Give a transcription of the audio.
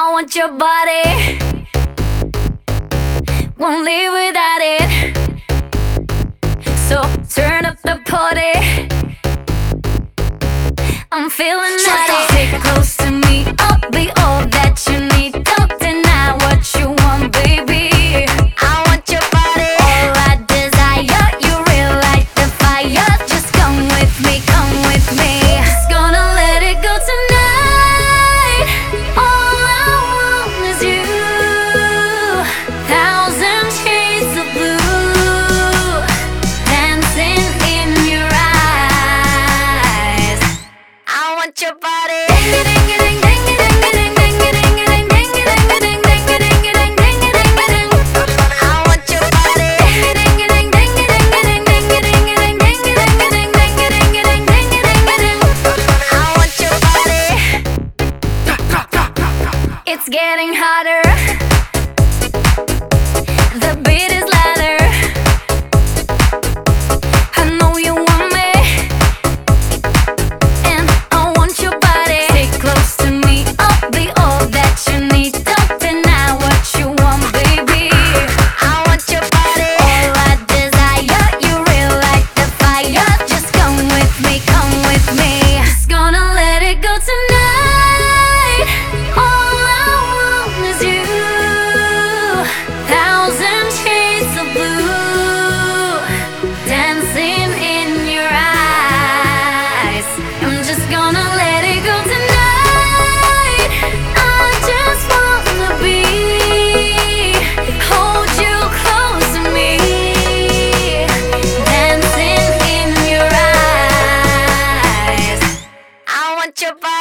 I want your body. Won't live without it. So turn up the party. I'm feeling naughty. Sit close to me. your body. It's getting hotter. Goodbye.